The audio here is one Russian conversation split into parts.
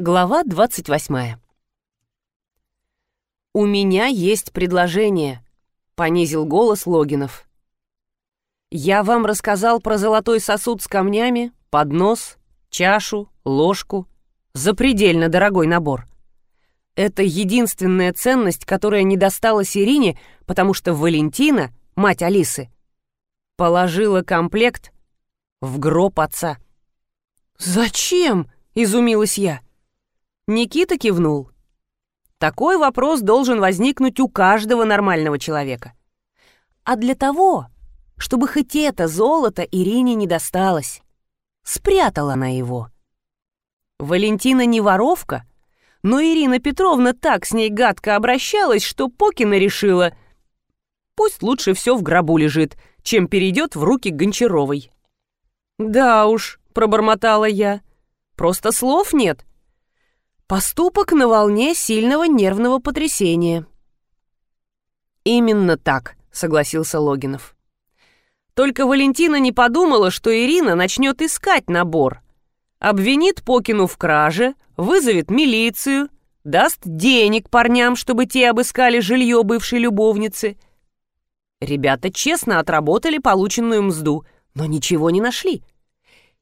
Глава 28. «У меня есть предложение», — понизил голос Логинов. «Я вам рассказал про золотой сосуд с камнями, поднос, чашу, ложку. Запредельно дорогой набор. Это единственная ценность, которая не досталась Ирине, потому что Валентина, мать Алисы, положила комплект в гроб отца». «Зачем?» — изумилась я. Никита кивнул. Такой вопрос должен возникнуть у каждого нормального человека. А для того, чтобы хоть это золото Ирине не досталось, спрятала она его. Валентина не воровка, но Ирина Петровна так с ней гадко обращалась, что Покина решила, пусть лучше все в гробу лежит, чем перейдет в руки Гончаровой. «Да уж», — пробормотала я, — «просто слов нет. Поступок на волне сильного нервного потрясения. «Именно так», — согласился Логинов. Только Валентина не подумала, что Ирина начнет искать набор. Обвинит Покину в краже, вызовет милицию, даст денег парням, чтобы те обыскали жилье бывшей любовницы. Ребята честно отработали полученную мзду, но ничего не нашли.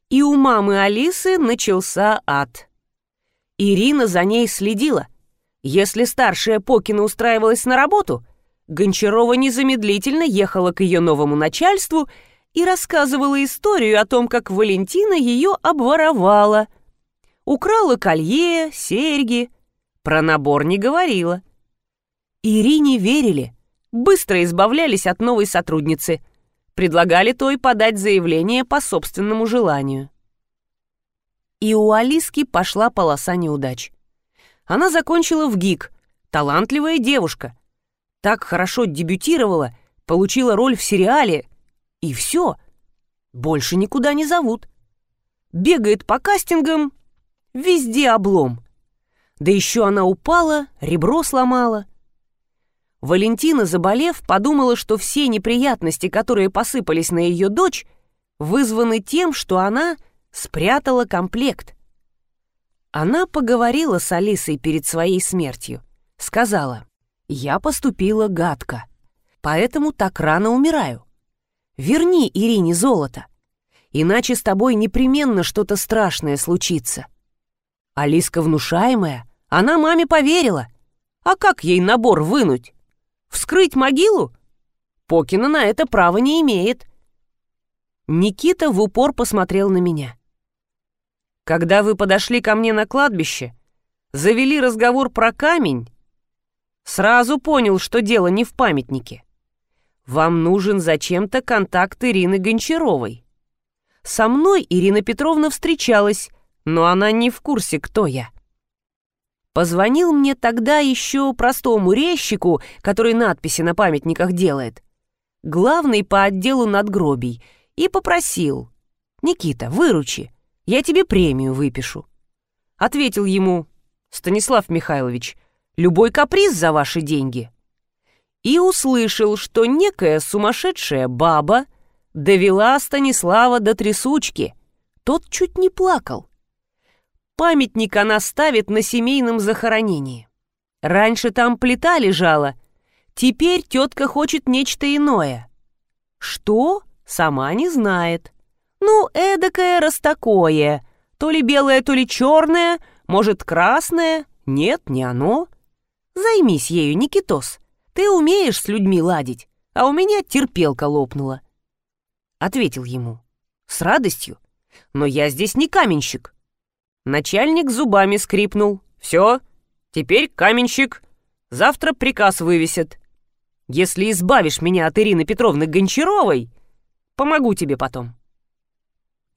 И у мамы Алисы начался ад. Ирина за ней следила. Если старшая Покина устраивалась на работу, Гончарова незамедлительно ехала к ее новому начальству и рассказывала историю о том, как Валентина ее обворовала. Украла колье, серьги. Про набор не говорила. Ирине верили, быстро избавлялись от новой сотрудницы, предлагали той подать заявление по собственному желанию. И у Алиски пошла полоса неудач. Она закончила в ГИК, талантливая девушка. Так хорошо дебютировала, получила роль в сериале, и все. Больше никуда не зовут. Бегает по кастингам, везде облом. Да еще она упала, ребро сломала. Валентина, заболев, подумала, что все неприятности, которые посыпались на ее дочь, вызваны тем, что она спрятала комплект. Она поговорила с Алисой перед своей смертью. Сказала, «Я поступила гадко, поэтому так рано умираю. Верни Ирине золото, иначе с тобой непременно что-то страшное случится». Алиска внушаемая, она маме поверила. А как ей набор вынуть? Вскрыть могилу? Покина на это права не имеет. Никита в упор посмотрел на меня. Когда вы подошли ко мне на кладбище, завели разговор про камень, сразу понял, что дело не в памятнике. Вам нужен зачем-то контакт Ирины Гончаровой. Со мной Ирина Петровна встречалась, но она не в курсе, кто я. Позвонил мне тогда еще простому резчику, который надписи на памятниках делает, главный по отделу надгробий, и попросил, «Никита, выручи, я тебе премию выпишу». Ответил ему, Станислав Михайлович, любой каприз за ваши деньги. И услышал, что некая сумасшедшая баба довела Станислава до трясучки. Тот чуть не плакал. Памятник она ставит на семейном захоронении. Раньше там плита лежала, теперь тетка хочет нечто иное. Что? Сама не знает. Ну, эдакое растакое. То ли белое, то ли черное, может, красное. Нет, не оно. Займись ею, Никитос. Ты умеешь с людьми ладить, а у меня терпелка лопнула. Ответил ему. С радостью. Но я здесь не каменщик. Начальник зубами скрипнул. Все, теперь каменщик. Завтра приказ вывесят. Если избавишь меня от Ирины Петровны Гончаровой, помогу тебе потом.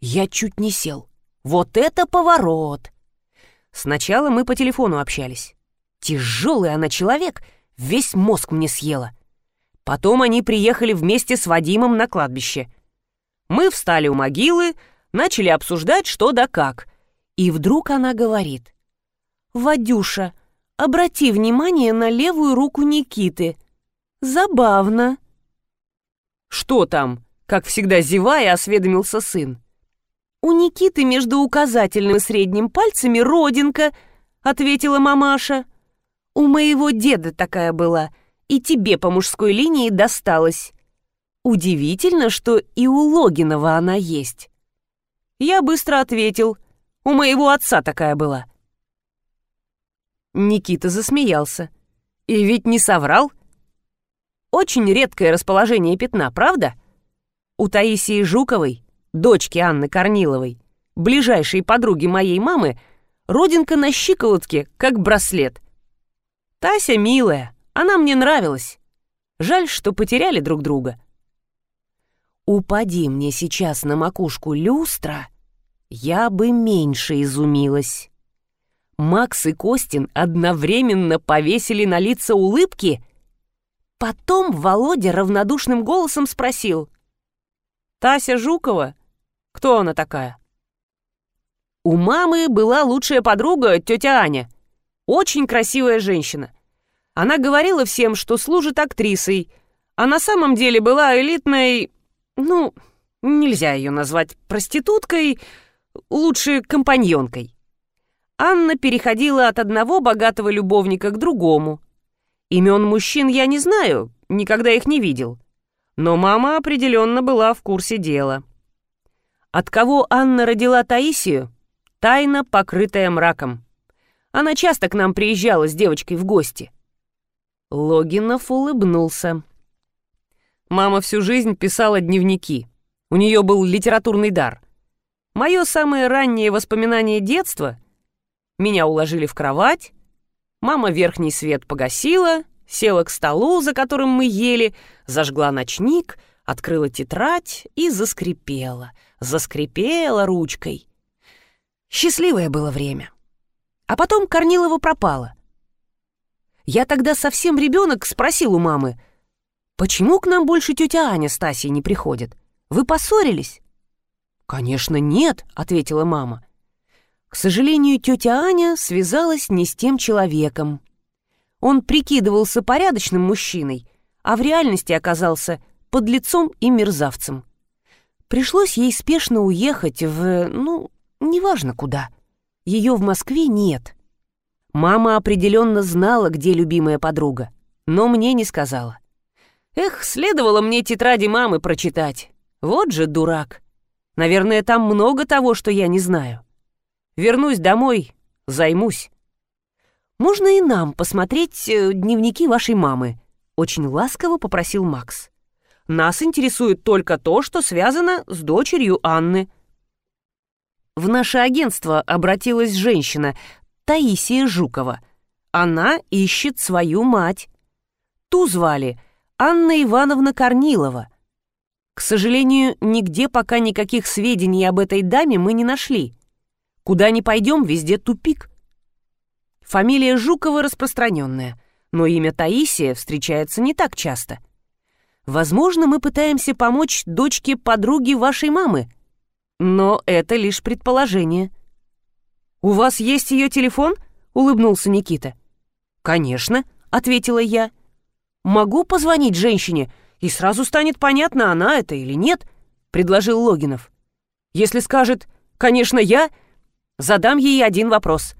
Я чуть не сел. Вот это поворот! Сначала мы по телефону общались. Тяжелый она человек, весь мозг мне съела. Потом они приехали вместе с Вадимом на кладбище. Мы встали у могилы, начали обсуждать что да как. И вдруг она говорит. «Вадюша, обрати внимание на левую руку Никиты. Забавно». «Что там?» — как всегда зевая, осведомился сын. У Никиты между указательным и средним пальцами родинка, — ответила мамаша. «У моего деда такая была, и тебе по мужской линии досталась. Удивительно, что и у Логинова она есть». Я быстро ответил. «У моего отца такая была». Никита засмеялся. И ведь не соврал. Очень редкое расположение пятна, правда? У Таисии Жуковой, дочки Анны Корниловой, ближайшей подруги моей мамы, родинка на щиколотке, как браслет. Тася милая, она мне нравилась. Жаль, что потеряли друг друга. Упади мне сейчас на макушку люстра, я бы меньше изумилась. Макс и Костин одновременно повесили на лица улыбки. Потом Володя равнодушным голосом спросил. «Тася Жукова? Кто она такая?» У мамы была лучшая подруга, тетя Аня. Очень красивая женщина. Она говорила всем, что служит актрисой, а на самом деле была элитной... Ну, нельзя ее назвать проституткой, лучше компаньонкой. Анна переходила от одного богатого любовника к другому. Имен мужчин я не знаю, никогда их не видел. Но мама определенно была в курсе дела. От кого Анна родила Таисию? Тайна, покрытая мраком. Она часто к нам приезжала с девочкой в гости. Логинов улыбнулся. Мама всю жизнь писала дневники. У нее был литературный дар. Мое самое раннее воспоминание детства — меня уложили в кровать, мама верхний свет погасила, села к столу, за которым мы ели, зажгла ночник, открыла тетрадь и заскрипела, заскрипела ручкой. Счастливое было время. А потом Корнилова пропала. Я тогда совсем ребенок спросил у мамы, «Почему к нам больше тетя Аня с Тасей не приходит? Вы поссорились?» «Конечно, нет», — ответила мама. К сожалению, тетя Аня связалась не с тем человеком. Он прикидывался порядочным мужчиной, а в реальности оказался подлецом и мерзавцем. Пришлось ей спешно уехать в... ну, неважно куда. Ее в Москве нет. Мама определенно знала, где любимая подруга, но мне не сказала. Эх, следовало мне тетради мамы прочитать. Вот же дурак. Наверное, там много того, что я не знаю. Вернусь домой, займусь. Можно и нам посмотреть э, дневники вашей мамы, очень ласково попросил Макс. Нас интересует только то, что связано с дочерью Анны. В наше агентство обратилась женщина, Таисия Жукова. Она ищет свою мать. Ту звали Анна Ивановна Корнилова. К сожалению, нигде пока никаких сведений об этой даме мы не нашли. Куда ни пойдем, везде тупик. Фамилия Жукова распространенная, но имя Таисия встречается не так часто. Возможно, мы пытаемся помочь дочке подруги вашей мамы, но это лишь предположение. «У вас есть ее телефон?» — улыбнулся Никита. «Конечно», — ответила я. «Могу позвонить женщине, и сразу станет понятно, она это или нет», — предложил Логинов. «Если скажет «конечно, я», Задам ей один вопрос.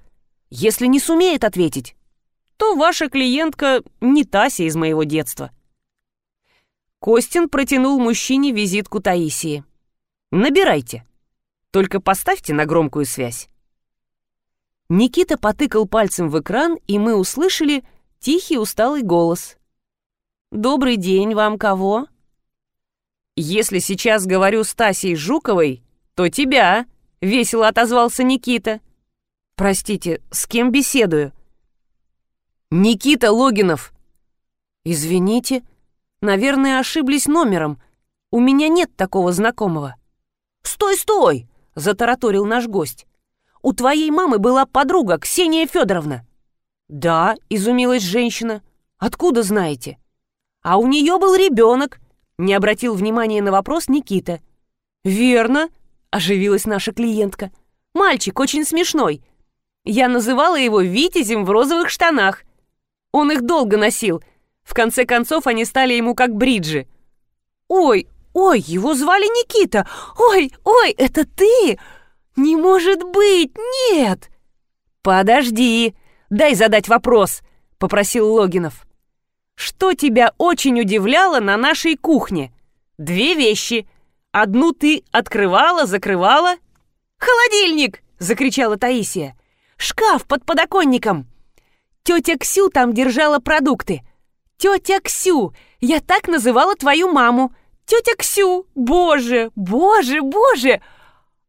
Если не сумеет ответить, то ваша клиентка не Тася из моего детства. Костин протянул мужчине визитку Таисии. «Набирайте. Только поставьте на громкую связь». Никита потыкал пальцем в экран, и мы услышали тихий усталый голос. «Добрый день, вам кого?» «Если сейчас говорю с Тасей Жуковой, то тебя», — весело отозвался Никита. «Простите, с кем беседую?» «Никита Логинов!» «Извините, наверное, ошиблись номером. У меня нет такого знакомого». «Стой, стой!» — затараторил наш гость. «У твоей мамы была подруга Ксения Федоровна». «Да», — изумилась женщина. «Откуда знаете?» «А у нее был ребенок», — не обратил внимания на вопрос Никита. «Верно», оживилась наша клиентка. «Мальчик очень смешной. Я называла его Витязем в розовых штанах. Он их долго носил. В конце концов они стали ему как бриджи. Ой, ой, его звали Никита. Ой, ой, это ты? Не может быть, нет!» «Подожди, дай задать вопрос», — попросил Логинов. «Что тебя очень удивляло на нашей кухне? Две вещи. Одну ты открывала, закрывала?» «Холодильник!» — закричала Таисия. «Шкаф под подоконником!» «Тетя Ксю там держала продукты. Тетя Ксю! Я так называла твою маму. Тетя Ксю! Боже, боже, боже!»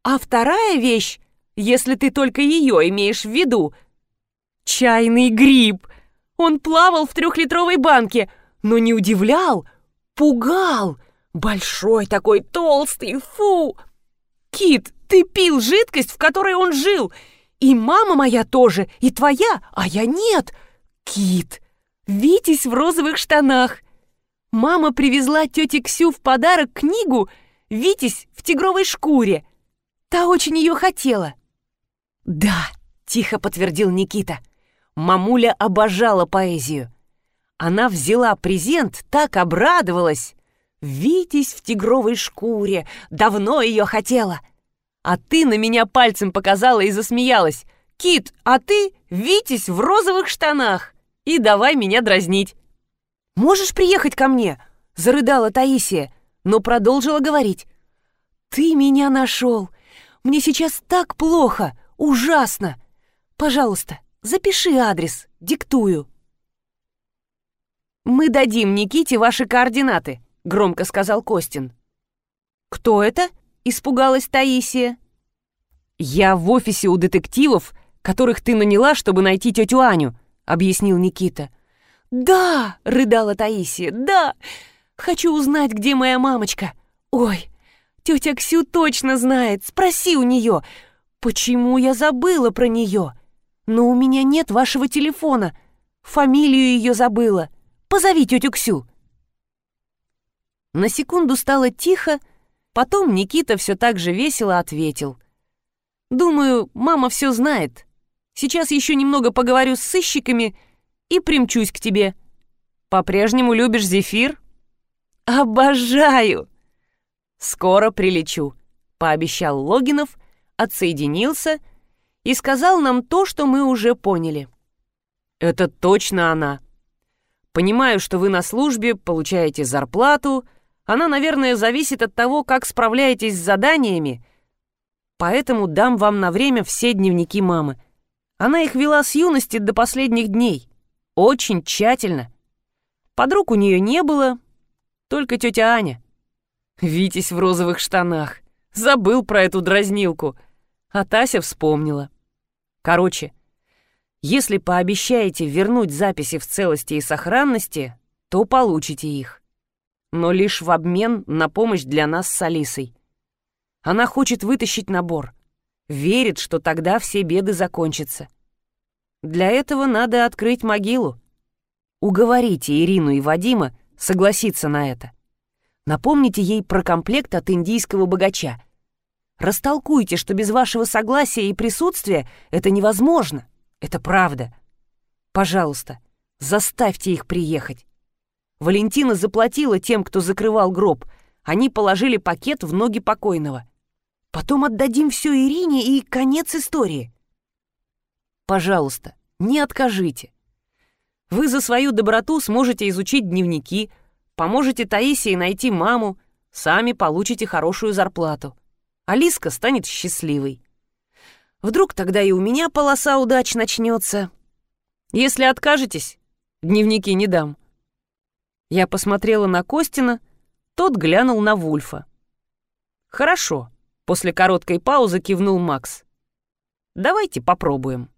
А вторая вещь, если ты только ее имеешь в виду, чайный гриб. Он плавал в трехлитровой банке, но не удивлял, пугал. Большой такой, толстый, фу! Кит, ты пил жидкость, в которой он жил. И мама моя тоже, и твоя, а я нет. Кит, Витязь в розовых штанах. Мама привезла тете Ксю в подарок книгу «Витязь в тигровой шкуре». Та очень ее хотела. «Да», — тихо подтвердил Никита. Мамуля обожала поэзию. Она взяла презент, так обрадовалась. «Витязь в тигровой шкуре, давно ее хотела». А ты на меня пальцем показала и засмеялась. «Кит, а ты Витязь в розовых штанах!» И давай меня дразнить. «Можешь приехать ко мне?» — зарыдала Таисия, но продолжила говорить. «Ты меня нашел! Мне сейчас так плохо, ужасно! Пожалуйста, запиши адрес, диктую». «Мы дадим Никите ваши координаты», — громко сказал Костин. «Кто это?» — испугалась Таисия. «Я в офисе у детективов, которых ты наняла, чтобы найти тетю Аню», — объяснил Никита. «Да!» — рыдала Таисия. «Да! Хочу узнать, где моя мамочка. Ой, тетя Ксю точно знает. Спроси у нее, почему я забыла про нее. Но у меня нет вашего телефона. Фамилию ее забыла. Позови тетю Ксю». На секунду стало тихо, потом Никита все так же весело ответил. «Думаю, мама все знает. Сейчас еще немного поговорю с сыщиками и примчусь к тебе. По-прежнему любишь зефир? Обожаю! Скоро прилечу, пообещал Логинов, отсоединился и сказал нам то, что мы уже поняли. Это точно она. Понимаю, что вы на службе, получаете зарплату, она, наверное, зависит от того, как справляетесь с заданиями, поэтому дам вам на время все дневники мамы. Она их вела с юности до последних дней. Очень тщательно. Подруг у нее не было, только тетя Аня. Витязь в розовых штанах. Забыл про эту дразнилку. А Тася вспомнила. Короче, если пообещаете вернуть записи в целости и сохранности, то получите их. Но лишь в обмен на помощь для нас с Алисой. Она хочет вытащить набор. Верит, что тогда все беды закончатся. Для этого надо открыть могилу. Уговорите Ирину и Вадима согласиться на это. Напомните ей про комплект от индийского богача. Растолкуйте, что без вашего согласия и присутствия это невозможно. Это правда. Пожалуйста, заставьте их приехать. Валентина заплатила тем, кто закрывал гроб. Они положили пакет в ноги покойного. Потом отдадим все Ирине и конец истории. Пожалуйста, не откажите. Вы за свою доброту сможете изучить дневники, поможете Таисии найти маму, сами получите хорошую зарплату. Алиска станет счастливой. Вдруг тогда и у меня полоса удач начнется. Если откажетесь, дневники не дам. Я посмотрела на Костина, тот глянул на Вульфа. «Хорошо», — после короткой паузы кивнул Макс. «Давайте попробуем».